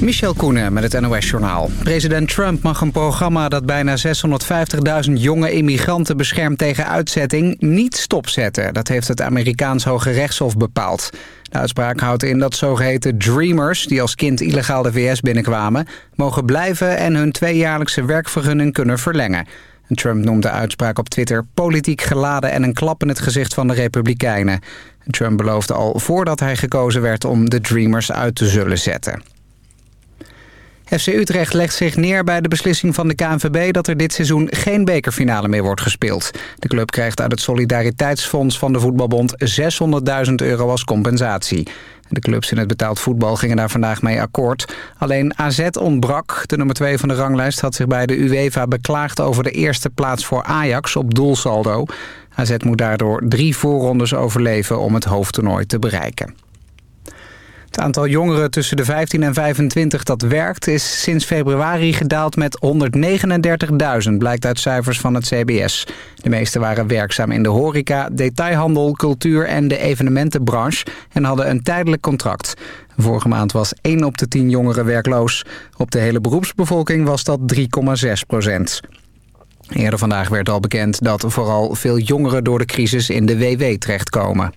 Michel Koenen met het NOS-journaal. President Trump mag een programma dat bijna 650.000 jonge immigranten beschermt tegen uitzetting niet stopzetten. Dat heeft het Amerikaans Hoge Rechtshof bepaald. De uitspraak houdt in dat zogeheten dreamers, die als kind illegaal de VS binnenkwamen, mogen blijven en hun tweejaarlijkse werkvergunning kunnen verlengen. Trump noemt de uitspraak op Twitter politiek geladen en een klap in het gezicht van de Republikeinen. Trump beloofde al voordat hij gekozen werd om de Dreamers uit te zullen zetten. FC Utrecht legt zich neer bij de beslissing van de KNVB... dat er dit seizoen geen bekerfinale meer wordt gespeeld. De club krijgt uit het Solidariteitsfonds van de Voetbalbond 600.000 euro als compensatie. De clubs in het betaald voetbal gingen daar vandaag mee akkoord. Alleen AZ ontbrak. De nummer 2 van de ranglijst had zich bij de UEFA beklaagd... over de eerste plaats voor Ajax op doelsaldo. AZ moet daardoor drie voorrondes overleven om het hoofdtoernooi te bereiken. Het aantal jongeren tussen de 15 en 25 dat werkt is sinds februari gedaald met 139.000, blijkt uit cijfers van het CBS. De meesten waren werkzaam in de horeca, detailhandel, cultuur en de evenementenbranche en hadden een tijdelijk contract. Vorige maand was 1 op de 10 jongeren werkloos. Op de hele beroepsbevolking was dat 3,6 procent. Eerder vandaag werd al bekend dat vooral veel jongeren door de crisis in de WW terechtkomen.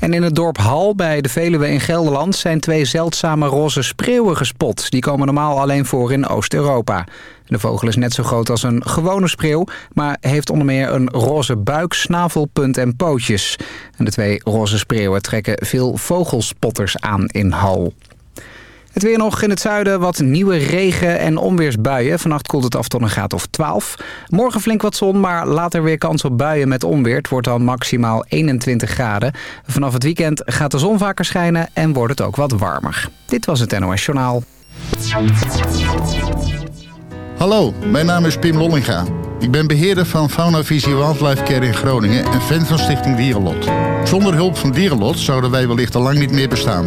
En in het dorp Hal bij de Veluwe in Gelderland zijn twee zeldzame roze spreeuwen gespot. Die komen normaal alleen voor in Oost-Europa. De vogel is net zo groot als een gewone spreeuw... maar heeft onder meer een roze buik, snavelpunt en pootjes. En de twee roze spreeuwen trekken veel vogelspotters aan in Hal. Het weer nog in het zuiden wat nieuwe regen- en onweersbuien. Vannacht koelt het af tot een graad of 12. Morgen flink wat zon, maar later weer kans op buien met onweer. Het wordt dan maximaal 21 graden. Vanaf het weekend gaat de zon vaker schijnen en wordt het ook wat warmer. Dit was het NOS Journaal. Hallo, mijn naam is Pim Lollinga. Ik ben beheerder van Fauna Visie Wildlife Care in Groningen en fan van Stichting Dierenlot. Zonder hulp van Dierenlot zouden wij wellicht al lang niet meer bestaan.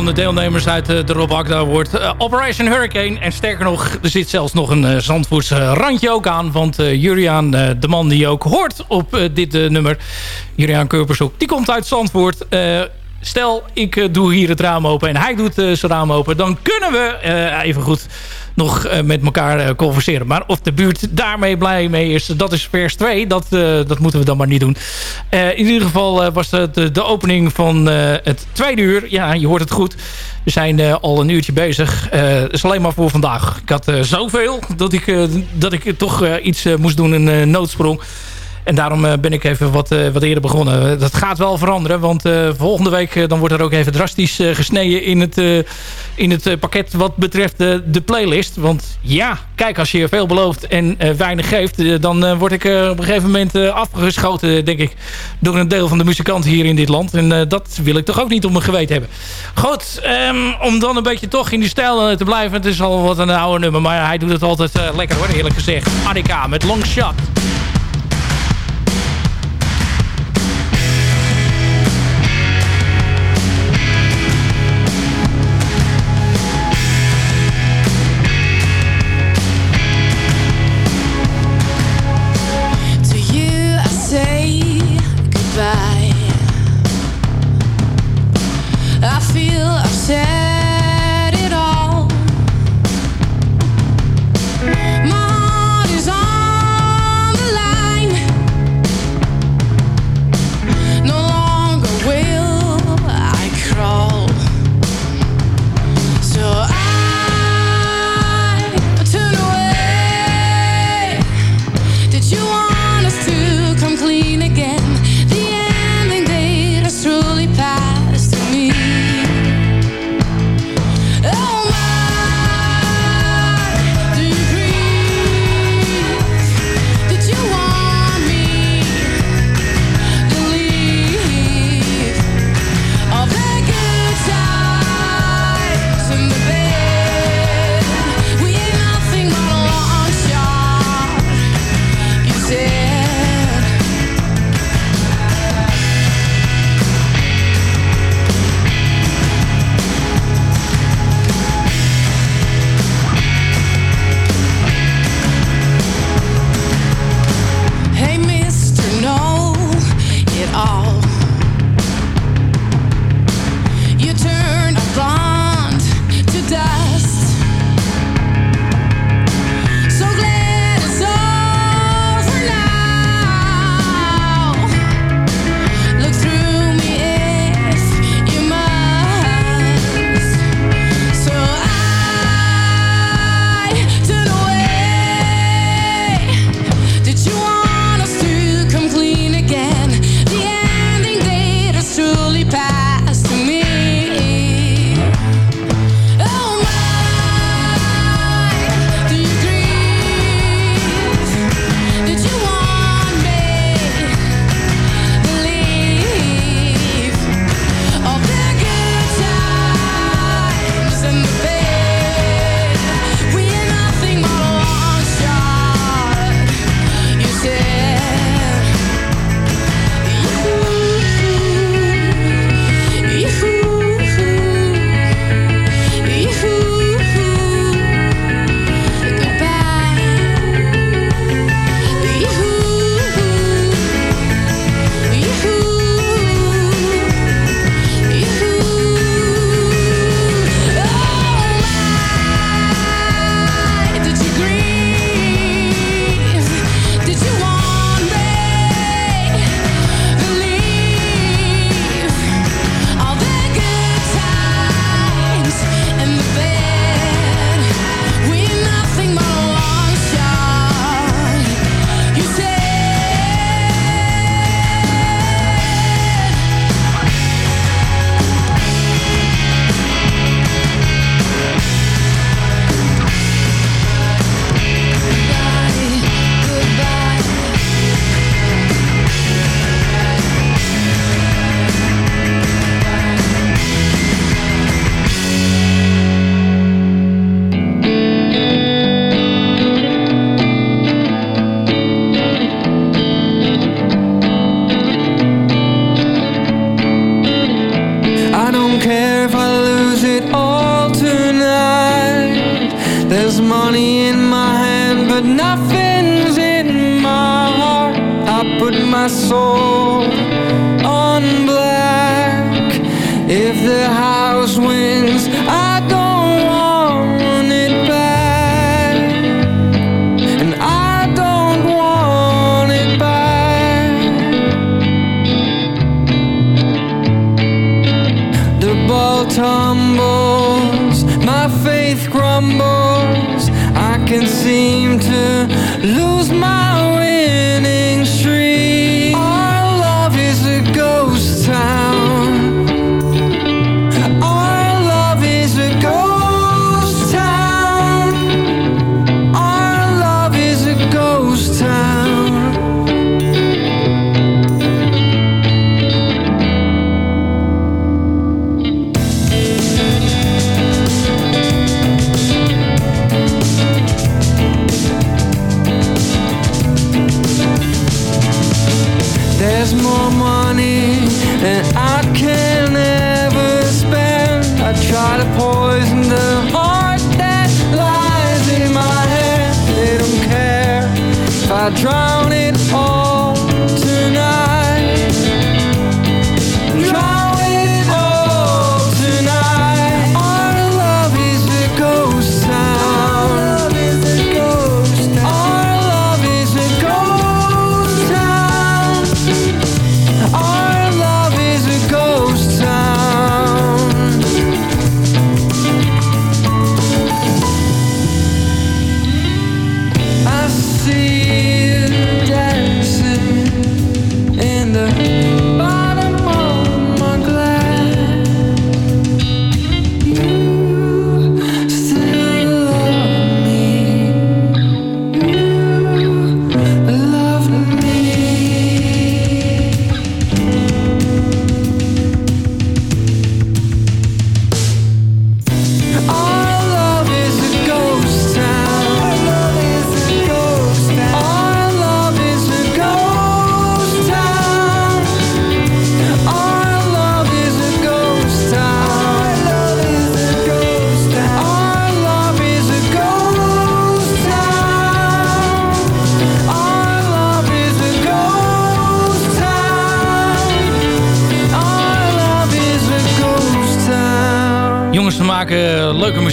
Van de deelnemers uit de Rob Agda wordt Operation Hurricane. En sterker nog, er zit zelfs nog een uh, randje ook aan. Want Juriaan, de man die ook hoort op dit nummer... Juriaan die komt uit Zandvoort stel, ik doe hier het raam open en hij doet zijn raam open... dan kunnen we even goed nog uh, met elkaar uh, converseren. Maar of de buurt daarmee blij mee is, dat is vers 2. Dat, uh, dat moeten we dan maar niet doen. in ieder geval was het de, de, opening van het tweede uur. Ja, je hoort het goed. We zijn al een uurtje bezig. Het is alleen maar voor vandaag. Ik had zoveel dat ik, dat ik toch iets moest doen, een noodsprong. En daarom eh, ben ik even wat, eh, wat eerder begonnen. Dat gaat wel veranderen, want uh, volgende week dan wordt er ook even drastisch gesneden in het, in het pakket wat betreft de playlist. Want ja, kijk, als je veel belooft en weinig geeft, dan word ik op een gegeven moment afgeschoten, denk ik, door een deel van de muzikanten hier in dit land. En dat wil ik toch ook niet op mijn geweten hebben. Goed, um, om dan een beetje toch in die stijl te blijven. Het is al wat een oude nummer, maar hij doet het altijd lekker hoor, eerlijk gezegd. Annika met Long Shot.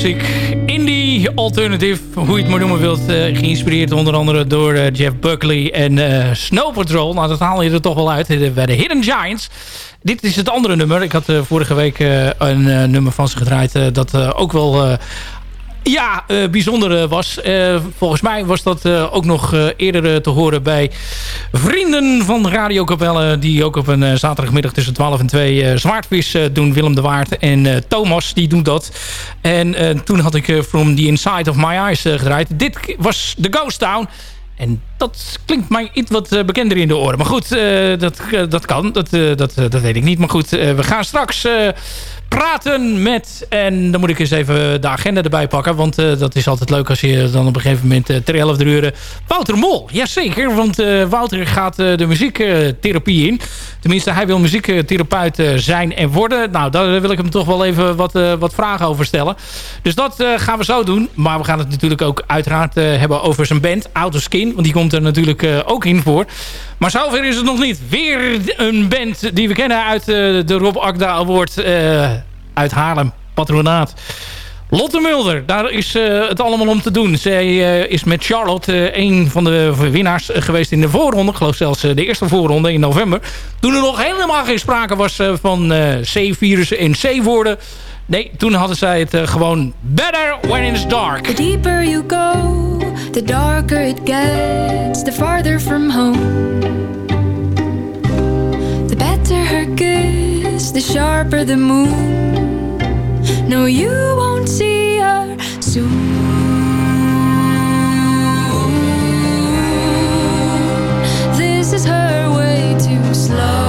Muziek. Indie, alternative, hoe je het maar noemen wilt. eh, geïnspireerd onder andere door eh, Jeff Buckley en eh, Snow Patrol. Nou, dat haal je er toch wel uit bij de Hidden Giants. Dit is het andere nummer. Ik had vorige week een nummer van ze gedraaid... dat ook wel... ja, eh, bijzonder eh, was. Eh, volgens mij was dat ook nog eerder te horen bij vrienden van Radio Capelle... die ook op een zaterdagmiddag tussen 12 en 2 eh, zwaardvis doen. Willem de Waard en Thomas, die doen dat. En toen had ik From the Inside of My Eyes gedraaid. Dit was The Ghost Town. En dat klinkt mij iets wat bekender in de oren. Maar goed, dat, dat kan. Dat, dat, dat weet ik niet. Maar goed, we gaan straks praten met... En dan moet ik eens even de agenda erbij pakken. Want eh, dat is altijd leuk als je dan op een gegeven moment... Uh, ter 11 uur Wouter Mol. Jazeker, want eh, Wouter gaat eh, de muziektherapie in. Tenminste, hij wil muziektherapeut eh, zijn en worden. Nou, daar wil ik hem toch wel even wat, eh, wat vragen over stellen. Dus dat eh, gaan we zo doen. Maar we gaan het natuurlijk ook uiteraard eh, hebben over zijn band. Autoskin, want die komt er natuurlijk eh, ook in voor. Maar zover is het nog niet. Weer een band die we kennen uit eh, de Rob Akda Award eh, uit Haarlem. Patronaat. Lotte Mulder, daar is eh, het allemaal om te doen. Zij is met Charlotte een van de winnaars geweest in de voorronde. Ik geloof zelfs de eerste voorronde in november. Toen er nog helemaal geen sprake was van C-virussen en C-woorden. Nee, toen hadden zij het gewoon better when it's dark. The deeper you go, the darker it gets, the farther from home. The better her kiss, the sharper the moon. No, you won't see her soon. This is her way too slow.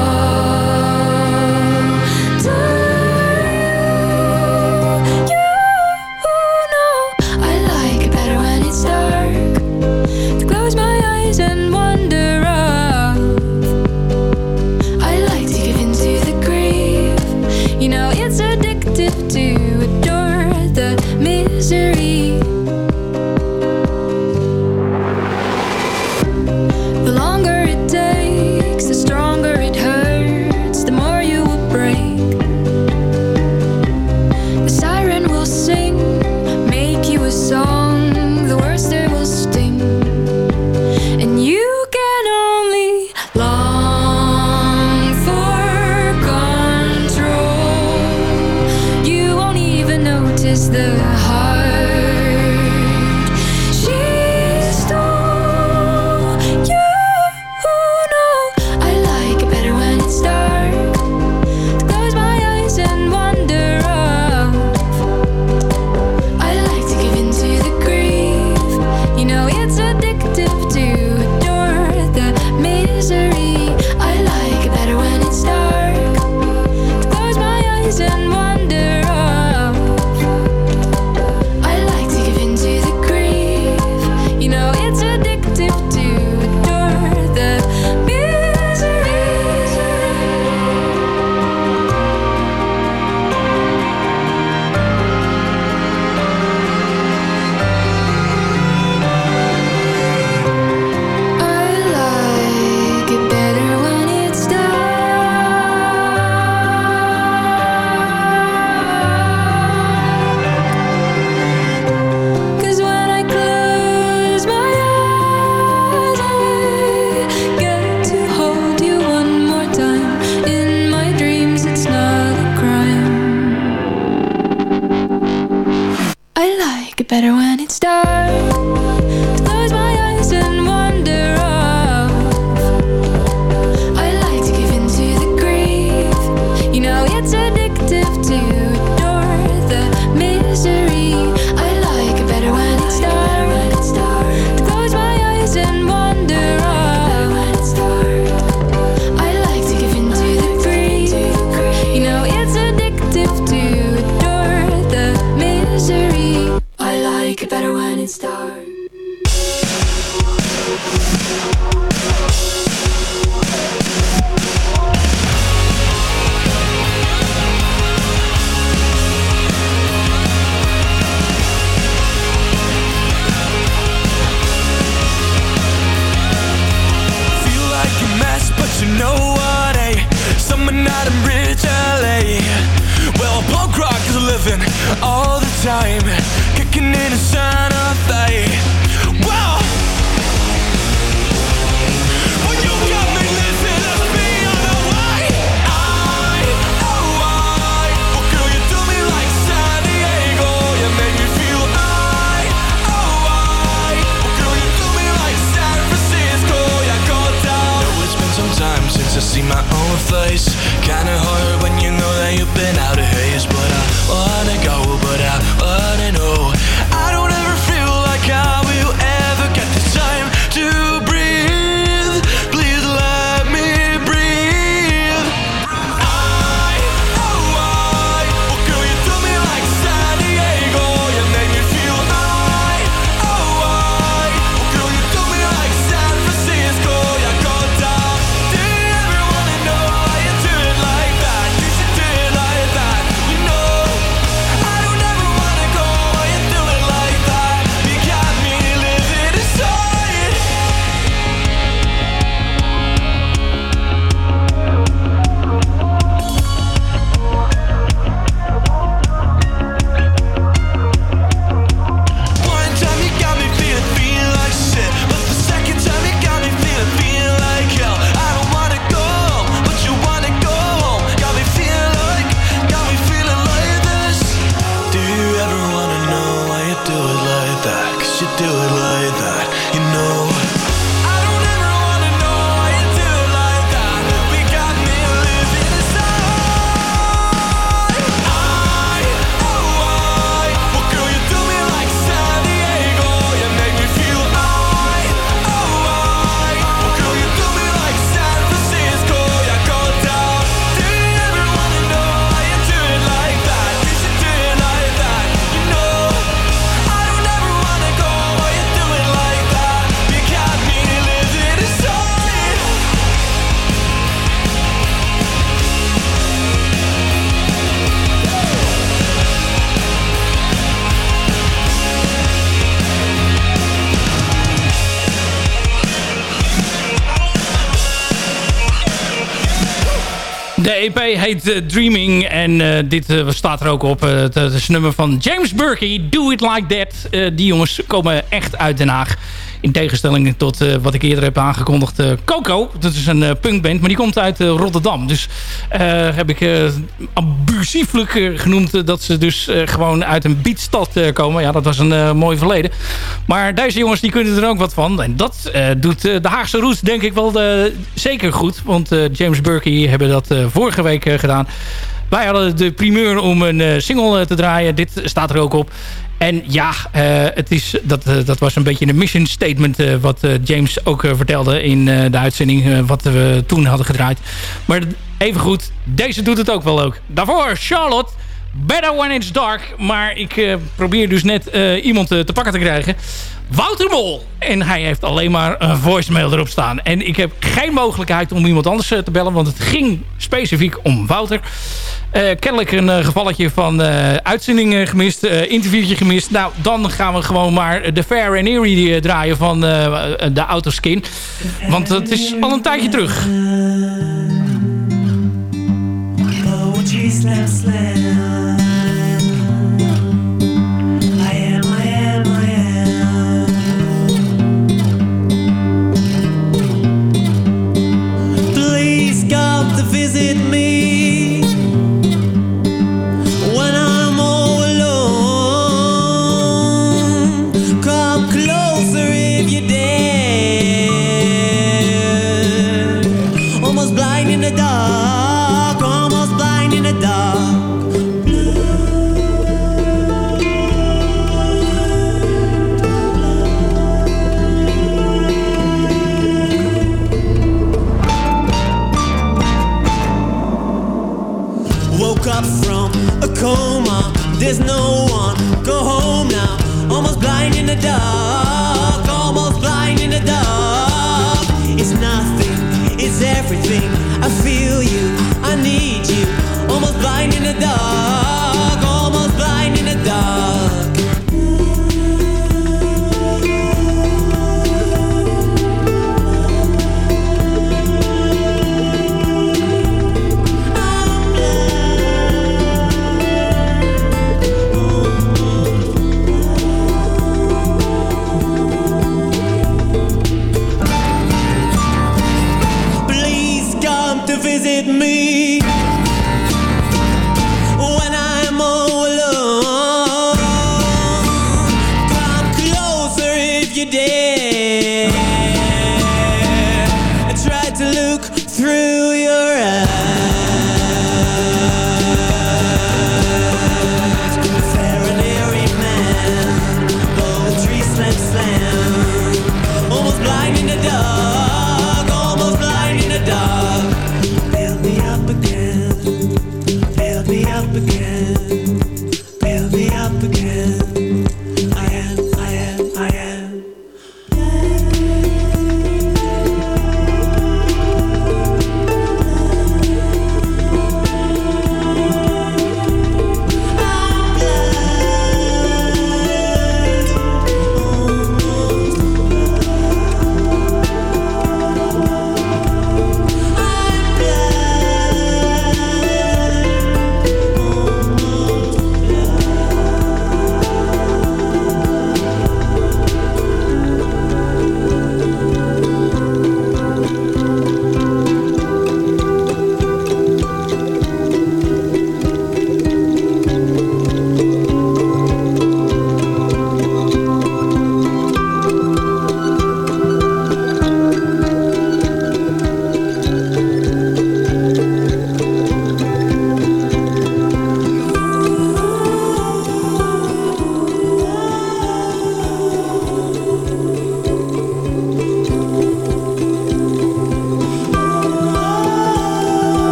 EP heet eh, Dreaming en eh, dit eh, staat er ook op. Het, is nummer van James Burkey, Do It Like That. Die jongens komen echt uit Den Haag. In tegenstelling tot eh, wat ik eerder heb aangekondigd. eh, Coco, dat is een eh, punkband, maar die komt uit Rotterdam. Dus heb ik abusieflijk genoemd dat ze dus gewoon uit een beatstad komen. Ja, dat was een mooi verleden. Maar deze jongens die kunnen er ook wat van. En dat doet de Haagse Roots denk ik wel zeker goed. Want James Burkey hebben dat vorige week gedaan. Wij hadden de primeur om een single te draaien. Dit staat er ook op. En ja, eh, het is, dat, eh, dat was een beetje een mission statement... eh, wat James ook vertelde in de uitzending... wat we toen hadden gedraaid. Maar evengoed, deze doet het ook wel leuk. Daarvoor Charlotte... Better When It's Dark. Maar ik probeer dus net iemand te pakken te krijgen. Wouter Mol. En hij heeft alleen maar een voicemail erop staan. En ik heb geen mogelijkheid om iemand anders eh, te bellen. Want het ging specifiek om Wouter. Eh, kennelijk een eh, gevalletje van eh uitzending eh, gemist. eh, interviewtje gemist. Nou, dan gaan we gewoon maar de Fair and Eerie eh, draaien van eh, de Autoskin. Want het is al een tijdje terug.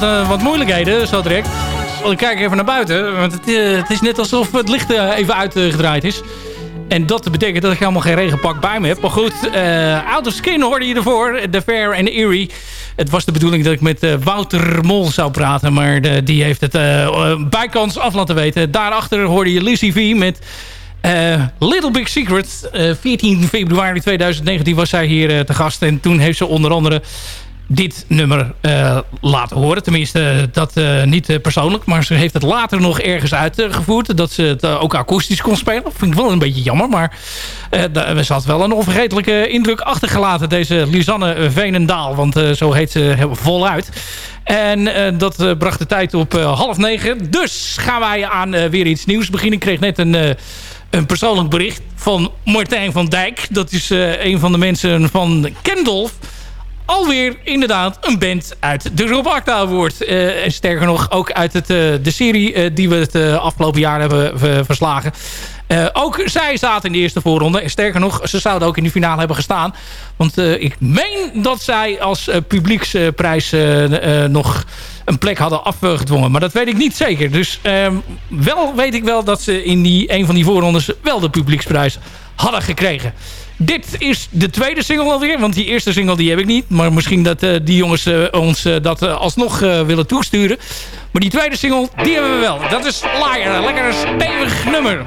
Wat, eh, wat moeilijkheden zo direct. Ik kijk even naar buiten. Want het, eh, het is net alsof het licht eh, even uitgedraaid is. En dat betekent dat ik helemaal geen regenpak bij me heb. Maar goed, uh, Out of Skin hoorde je ervoor. The Fair en Erie. Het was de bedoeling dat ik met Wouter Mol zou praten. Maar die heeft het eh, bijkans af laten weten. Daarachter hoorde je Lizzie V met... Little Big Secret. Eh, 14 februari 2019 was zij hier te gast. En toen heeft ze onder andere dit nummer eh, laten horen. Tenminste, dat eh, niet eh, persoonlijk. Maar ze heeft het later nog ergens uitgevoerd. dat ze het ook akoestisch kon spelen. Vind ik wel een beetje jammer. Maar da- ze had wel een onvergetelijke indruk achtergelaten. Deze Lisanne Veenendaal. Want zo heet ze voluit. En dat bracht de tijd op half negen. Dus gaan wij aan weer iets nieuws beginnen. Ik kreeg net een... een persoonlijk bericht van Martijn van Dijk. Dat is een van de mensen van Kendolf alweer inderdaad een band uit de Rob Award. Eh, en sterker nog, ook uit het, eh, de serie eh, die we het afgelopen jaar hebben verslagen. Ook zij zaten in de eerste voorronde. En sterker nog, ze zouden ook in de finale hebben gestaan. Want ik meen dat zij als publieksprijs nog een plek hadden afgedwongen. Maar dat weet ik niet zeker. Dus ehm, wel weet ik wel dat ze in die, een van die voorrondes wel de publieksprijs hadden gekregen. Dit is de tweede single alweer. Want die eerste single die heb ik niet. Maar misschien dat eh, die jongens eh, ons eh, dat alsnog willen toesturen. Maar die tweede single, die hebben we wel. Dat is Liar. Lekker een stevig nummer.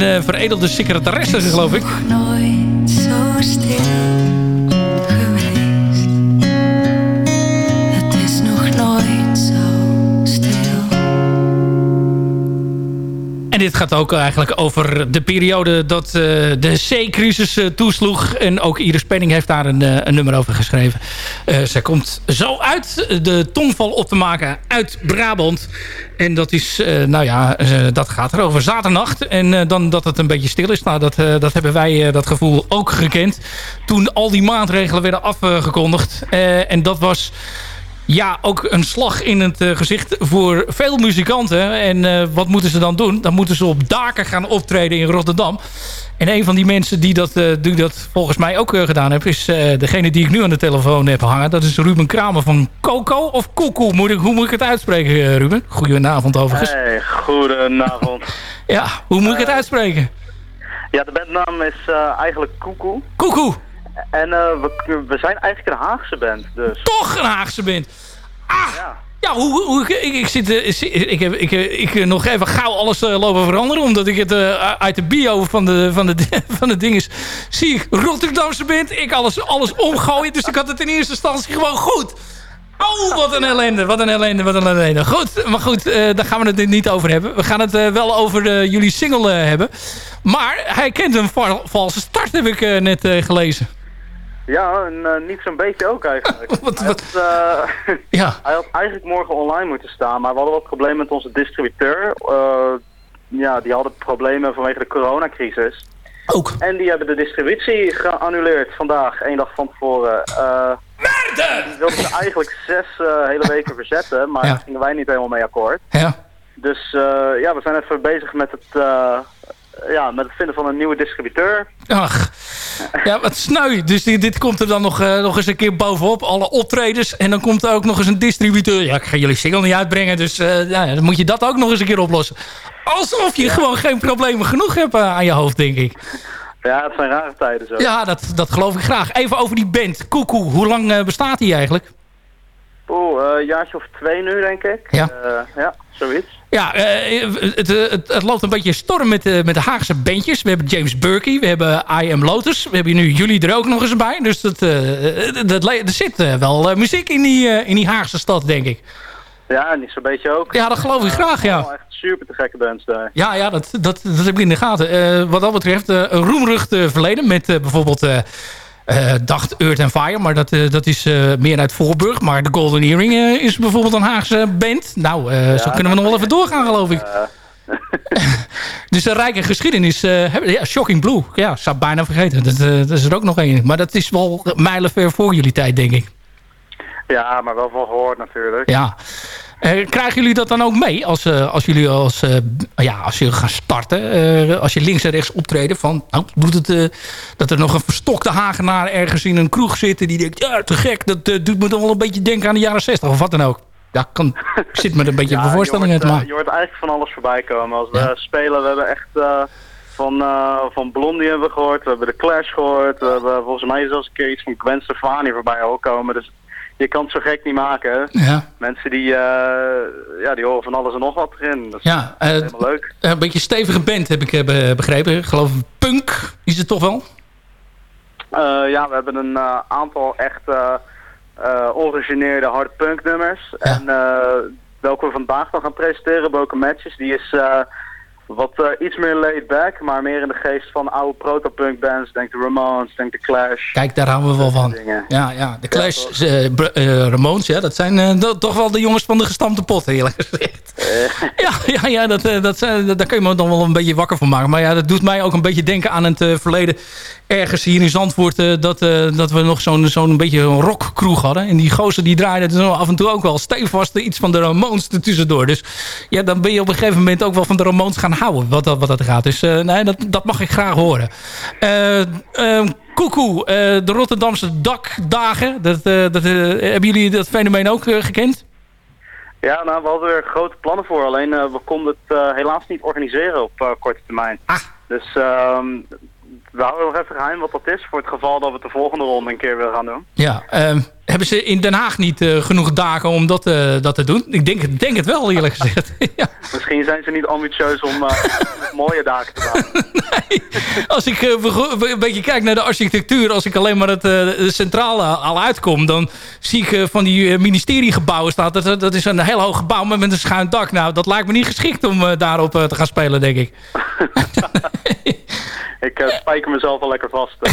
Een eh, veredelde secretaresse, geloof ik. Nooit zo stil geweest. Het is nog nooit zo stil. En dit gaat ook eigenlijk over de periode dat eh, de C-crisis eh, toesloeg. En ook Iris Penning heeft daar een, een nummer over geschreven. Eh zij komt zo uit de tongval op te maken uit Brabant. En dat is, eh, nou ja, eh, dat gaat er over zaternacht. En dan dat het een beetje stil is. Nou, dat, dat hebben wij dat gevoel ook gekend. Toen al die maatregelen werden afgekondigd. En dat was ja, ook een slag in het eh, gezicht voor veel muzikanten. En eh, wat moeten ze dan doen? Dan moeten ze op daken gaan optreden in Rotterdam. En een van die mensen die dat, eh, die dat volgens mij ook gedaan heeft... is degene die ik nu aan de telefoon heb hangen. Dat is Ruben Kramer van Coco of Koekoe. Moet ik, hoe moet ik het uitspreken, Ruben? Goedenavond overigens. Hey, goedenavond. Ja, hoe moet ik het uitspreken? ja, de bandnaam is eigenlijk Koekoe. Koekoe. En eh, we, we zijn eigenlijk een Haagse band, dus. Toch een Haagse band. Ah, Ja. ja, hoe, hoe, ik, ik, zit, eh, ik heb ik, eh, ik, nog even gauw alles lopen veranderen. Omdat ik het uit de bio van de, van de, van de ding is... zie ik Rotterdamse band. Ik alles, alles omgooien. Dus ik had het in eerste instantie gewoon goed. Oh, wat een ellende, wat een ellende, wat een ellende. Goed, maar goed, eh, daar gaan we het niet over hebben. We gaan het wel over jullie single hebben. Maar hij kent een val- valse start, heb ik net gelezen. Ja, en eh, niet zo'n beetje ook eigenlijk. Wat- hij, wat- had, eh, Ja, hij had eigenlijk morgen online moeten staan, maar we hadden wat problemen met onze distributeur. Eh, ja, die hadden problemen vanwege de coronacrisis. ook. En die hebben de distributie geannuleerd vandaag, één dag van tevoren. Eh die wilden ze eigenlijk zes eh, hele weken verzetten, maar Ja. daar gingen wij niet helemaal mee akkoord. Ja. Dus eh, ja, we zijn even bezig met het, eh, ja, met het vinden van een nieuwe distributeur. Ach, ja, wat sneu. Dus dit, dit komt er dan nog, eh, nog eens een keer bovenop. Alle optredens. En dan komt er ook nog eens een distributeur. Ja, ik ga jullie single niet uitbrengen. Dus eh, ja, dan moet je dat ook nog eens een keer oplossen. Alsof je gewoon geen problemen genoeg hebt eh, aan je hoofd, denk ik. Ja, het zijn rare tijden zo. Ja, dat, dat geloof ik graag. Even over die band. Koekoe, hoe lang eh, bestaat die eigenlijk? Oeh, eh, een jaartje of twee nu, denk ik. Ja. Eh, ja, zoiets. Ja, eh, het, het, het loopt een beetje storm met, de met de Haagse bandjes. We hebben James Burkey, we hebben I Am Lotus. We hebben nu jullie er ook nog eens bij. Dus dat, dat, er zit wel muziek in die, in die Haagse stad, denk ik. Ja, niet zo'n beetje ook. Ja, dat geloof ik graag, ja. Echt super te gekke bands daar. Ja, ja dat, dat, dat heb ik in de gaten. Wat dat betreft, eh, een roemrucht verleden met bijvoorbeeld... eh dacht Earth and Fire, maar dat, eh, dat is eh, meer uit Voorburg. Maar de Golden Earring is bijvoorbeeld een Haagse band. Nou, zo kunnen we nog wel even doorgaan, geloof ik. Dus een rijke geschiedenis. ja, Shocking Blue. Ja, zou bijna vergeten. Dat, dat is er ook nog één. Maar dat is wel mijlenver voor jullie tijd, denk ik. ja, maar wel van gehoord natuurlijk. Ja. Eh, krijgen jullie dat dan ook mee als, eh, als jullie als, eh, ja, als jullie gaan starten? als je links en rechts optreden van... Nou, doet het, dat er nog een verstokte Hagenaar ergens in een kroeg zit... die denkt, ja, te gek. Dat doet me toch wel een beetje denken aan de jaren 60 of wat dan ook. Ja, kan, ik zit me er een beetje Ja, voor voorstellingen je te hoort, eh, maken. je hoort eigenlijk van alles voorbij komen. Als we Ja. spelen, we hebben echt van, van Blondie hebben we gehoord, we hebben de Clash gehoord. We hebben volgens mij zelfs een keer iets van Gwen Stefani voorbij horen komen. Dus je kan het zo gek niet maken. Ja, Mensen die, eh, ja, die horen van alles en nog wat erin. Dat is ja eh, helemaal leuk. een beetje stevige band heb ik eh, be- begrepen. Ik geloof punk is het toch wel? Eh, ja, we hebben een eh, aantal echt eh eh, origineerde hard punk nummers. Ja. En eh, welke we vandaag nog gaan presenteren, Broken Matches, die is eh, wat eh, iets meer laid back, maar meer in de geest van oude protopunk bands. Denk de Ramones, denk de Clash. Kijk, daar houden we wel van. dingen. Ja, ja. De Clash, eh, eh, Ramones, ja, dat zijn toch wel de jongens van de gestampte pot, eerlijk gezegd. Ja, ja, ja dat, eh, dat, zijn- daar kun je me dan wel een beetje wakker van maken. Maar ja, dat doet mij ook een beetje denken aan het eh, verleden. Ergens hier in Zandvoort, eh, dat, eh, dat we nog zo'n zo'n beetje een rockkroeg hadden. En die gozer die draaide zo af en toe ook wel stevast iets van de Ramones tussendoor. Dus ja, dan ben je op een gegeven moment ook wel van de Ramones gaan houden, wat dat, wat dat gaat. Dus eh, nee, dat, dat mag ik graag horen. Eh eh, Koekoe, eh, de Rotterdamse dakdagen. Dat, eh, dat, eh, hebben jullie dat fenomeen ook eh, gekend? Ja, nou, we hadden er grote plannen voor. Alleen eh, we konden het eh, helaas niet organiseren op eh, korte termijn. Ah. Dus ehm, we houden nog even geheim wat dat is. Voor het geval dat we het de volgende ronde een keer willen gaan doen. Ja, ehm, hebben ze in Den Haag niet eh, genoeg dagen om dat, eh, dat te doen? Ik denk, het- denk het wel, eerlijk gezegd. ja. Misschien zijn ze niet ambitieus om eh, mooie daken te bouwen. Nee. Als ik een beetje kijk naar de architectuur... als ik alleen maar het de centrale al uitkom... dan zie ik van die ministeriegebouwen staat... Dat, dat is een heel hoog gebouw met met een schuin dak. Nou, dat lijkt me niet geschikt om daarop te gaan spelen, denk ik. Ik eh, spijker mezelf al lekker vast.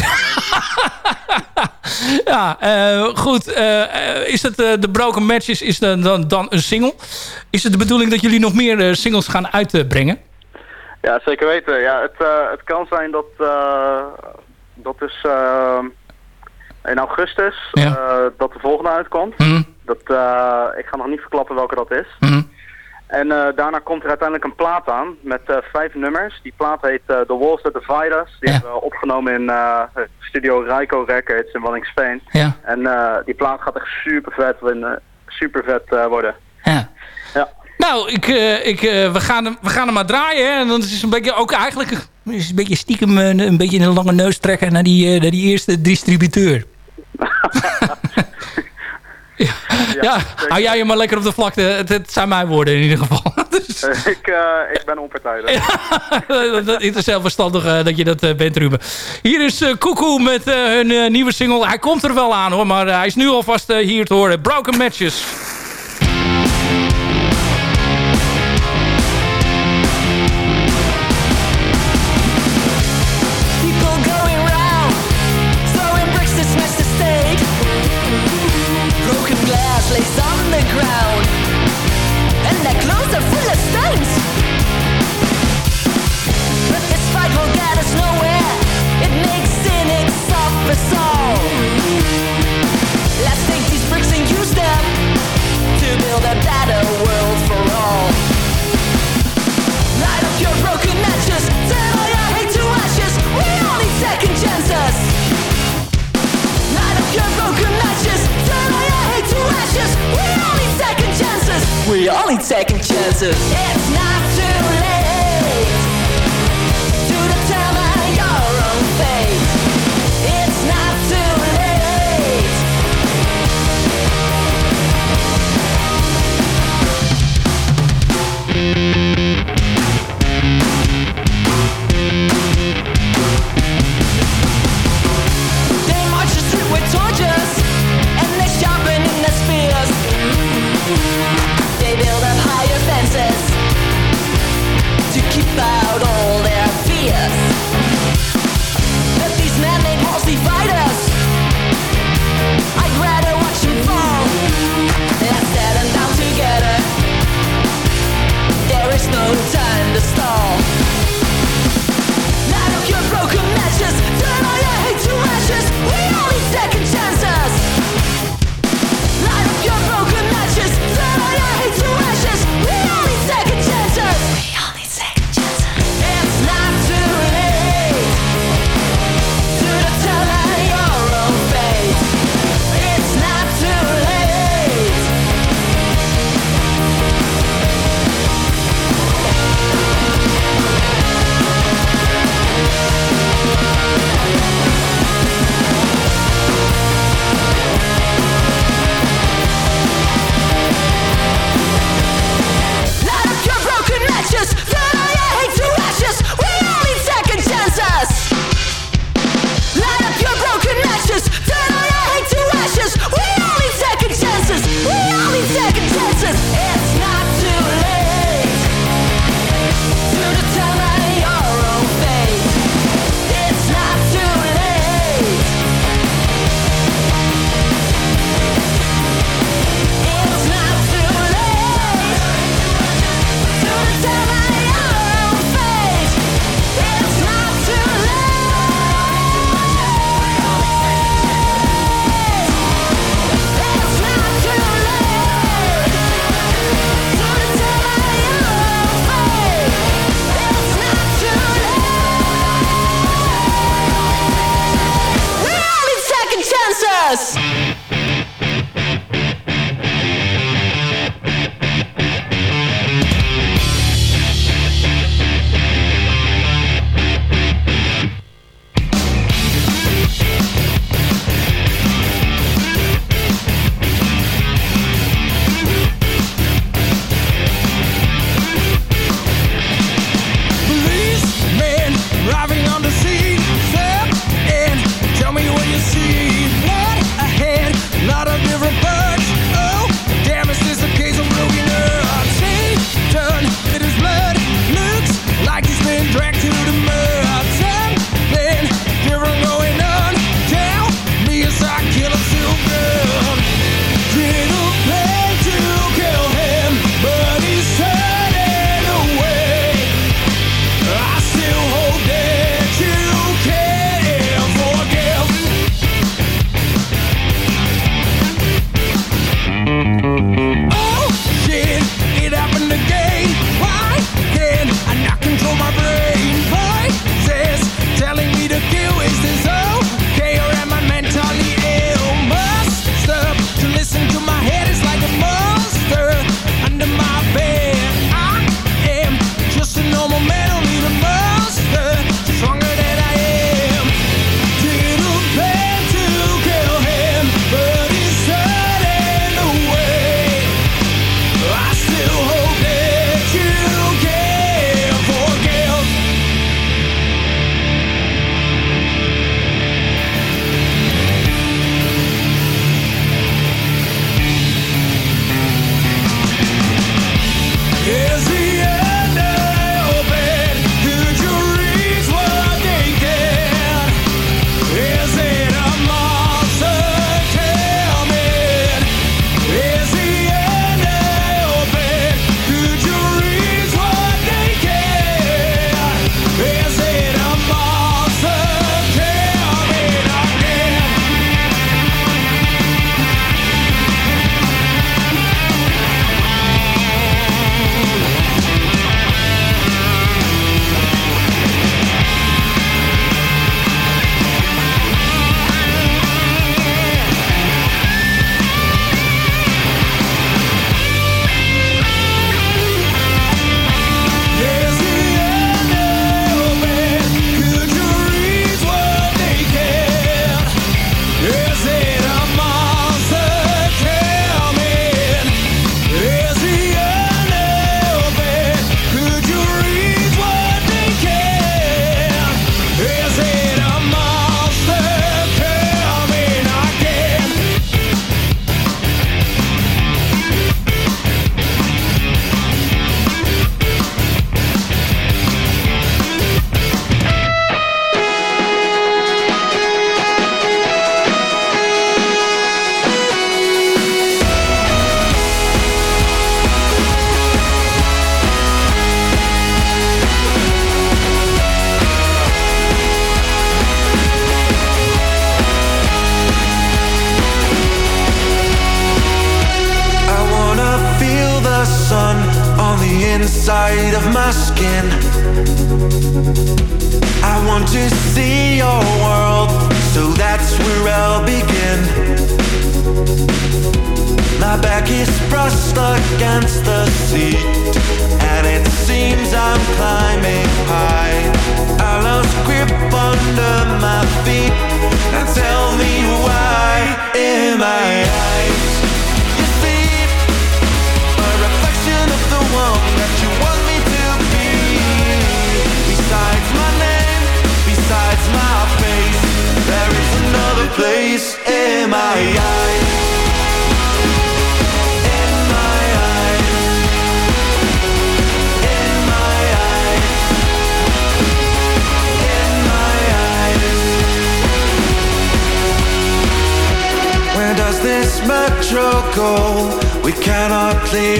Ja, eh, goed. eh, eh, is het de Broken Matches is dan, dan, dan een single? Is het de bedoeling dat jullie nog meer singles gaan uitbrengen? ja, zeker weten. Ja, het, het kan zijn dat... dat is in augustus Ja. dat de volgende uitkomt. Hm, Dat, ik ga nog niet verklappen welke dat is. hm. En eh, daarna komt er uiteindelijk een plaat aan met eh, vijf nummers. Die plaat heet eh, The Walls That Divide Us. Die hebben we opgenomen in studio Ryko Records in Wallingsveen. Ja. En die plaat gaat echt super vet, super vet worden. Ja. ja. Nou, ik, ik, we, gaan hem, we gaan hem maar draaien. Hè? En dan is het een beetje ook eigenlijk is een beetje stiekem een, een beetje een lange neus trekken naar die, naar die eerste distributeur. Ja. Ja, hou jij je maar lekker op de vlakte. Het, het zijn mijn woorden in ieder geval. Dus... Eh, ik, eh, ik ben onpartijdig. Ja, dat is heel verstandig eh, dat je dat bent, Ruben. Hier is Koekoe met hun nieuwe single. Hij komt er wel aan hoor, maar hij is nu alvast hier te horen. Broken Matches.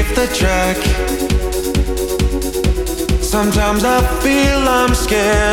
Leave the track. Sometimes I feel I'm scared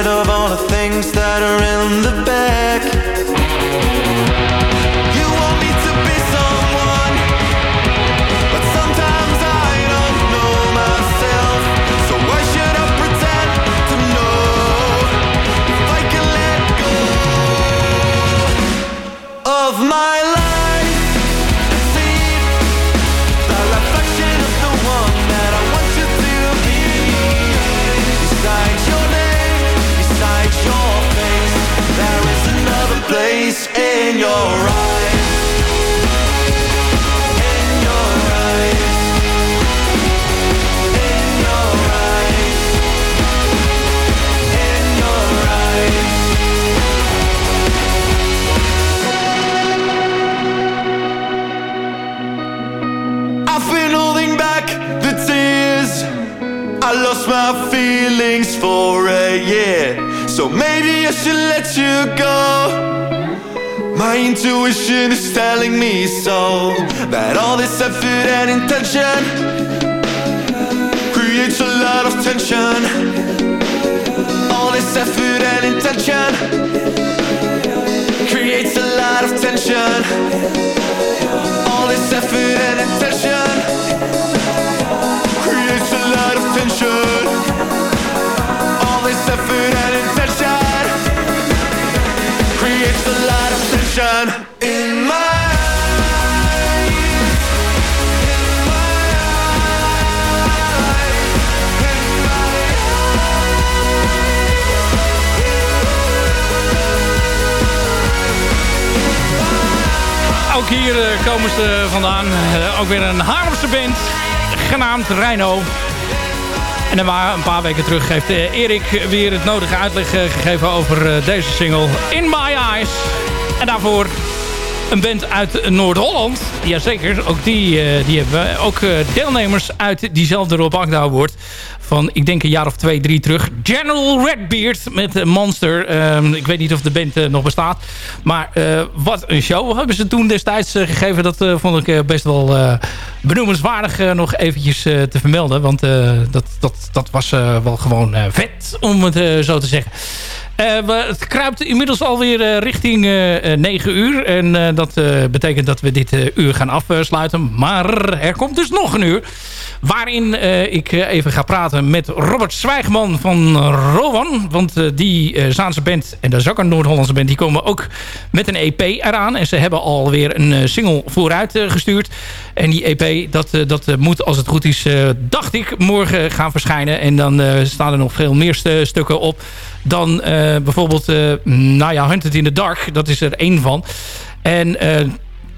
a lot of tension. All this effort and intention creates a lot of tension. All this effort and intention creates a lot of tension. All this effort and intention creates a lot of tension Ook hier eh, komen ze vandaan. Eh, ook weer een Haarlemse band, genaamd Rhino. En een paar weken terug heeft eh, Erik weer het nodige uitleg eh, gegeven over eh, deze single In My Eyes. En daarvoor een band uit Noord-Holland. Jazeker, ook die, eh, die hebben. Ook eh, deelnemers uit diezelfde Rob Agda Award. Van, ik denk een jaar of twee, drie terug. General Redbeard met eh, Monster. Ehm, ik weet niet of de band nog bestaat. Maar wat een show hebben ze toen destijds gegeven. Dat vond ik best wel benoemenswaardig nog eventjes te vermelden. Want dat, dat, dat was wel gewoon vet, om het zo te zeggen. Eh, het kruipt inmiddels alweer eh, richting eh, eh, 9 uur. En dat betekent dat we dit uur gaan afsluiten. Maar er komt dus nog een uur. Waarin ik even ga praten met Robert Zwijgman van Rowan. Want die Zaanse band, en dat is ook een Noord-Hollandse band... die komen ook met een EP eraan. En ze hebben alweer een single vooruit gestuurd. En die EP, dat, dat moet als het goed is, dacht ik, morgen gaan verschijnen. En dan staan er nog veel meer st- stukken op dan eh, bijvoorbeeld, eh, nou ja, Hunted in the Dark. Dat is er één van. En eh,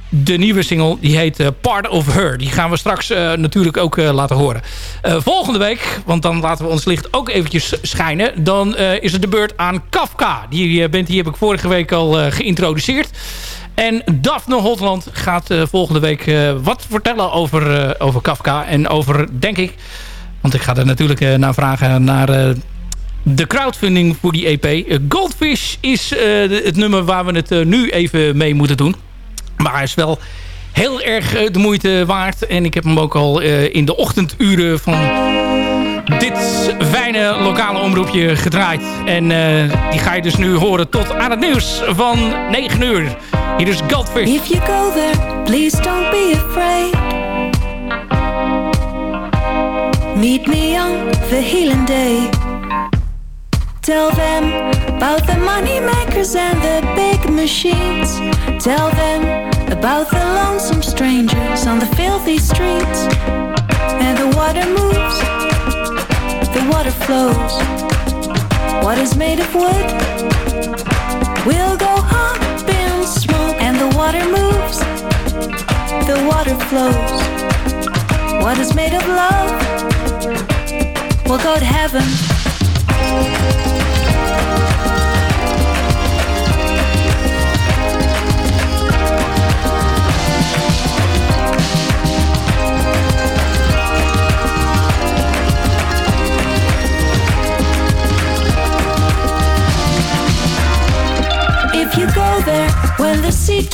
de nieuwe single die heet Part of Her. Die gaan we straks natuurlijk ook laten horen. Volgende week, want dan laten we ons licht ook eventjes schijnen... dan is het de beurt aan Kafka. Die band die heb ik vorige week al geïntroduceerd. En Daphne Hotland gaat volgende week wat vertellen over, over Kafka. En over, denk ik... want ik ga er natuurlijk naar vragen... naar de crowdfunding voor die EP. Eh, Goldfish is eh, het nummer waar we het eh, nu even mee moeten doen. Maar hij is wel heel erg de moeite waard. En ik heb hem ook al in de ochtenduren van dit fijne lokale omroepje gedraaid. En die ga je dus nu horen tot aan het nieuws van 9 uur. Hier is Goldfish. If you go there, please don't be afraid. Meet me on the healing day. Tell them about the money makers and the big machines. Tell them about the lonesome strangers on the filthy streets. And the water moves, the water flows. What is made of wood will go up in smoke. And the water moves, the water flows. What is made of love will go to heaven.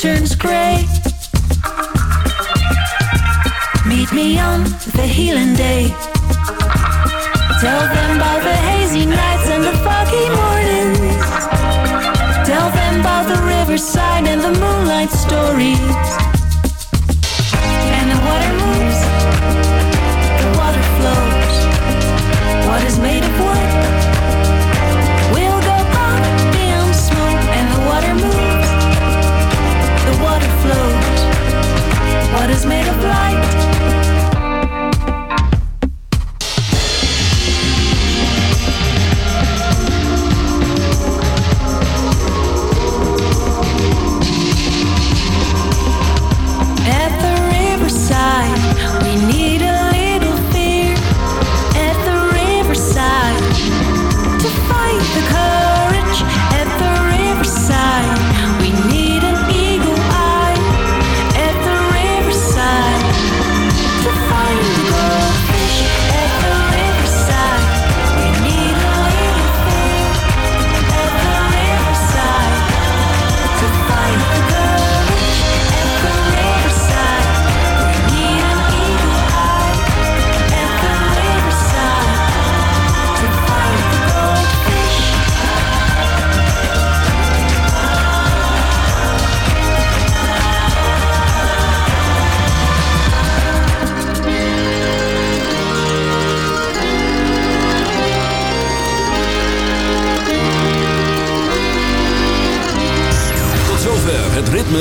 Turns gray, meet me on the healing day. Tell them riverside and the moonlight stories. And the water moves, the water flows. What is made of wood will go up in smoke. And the water moves, the water flows. What is made of light?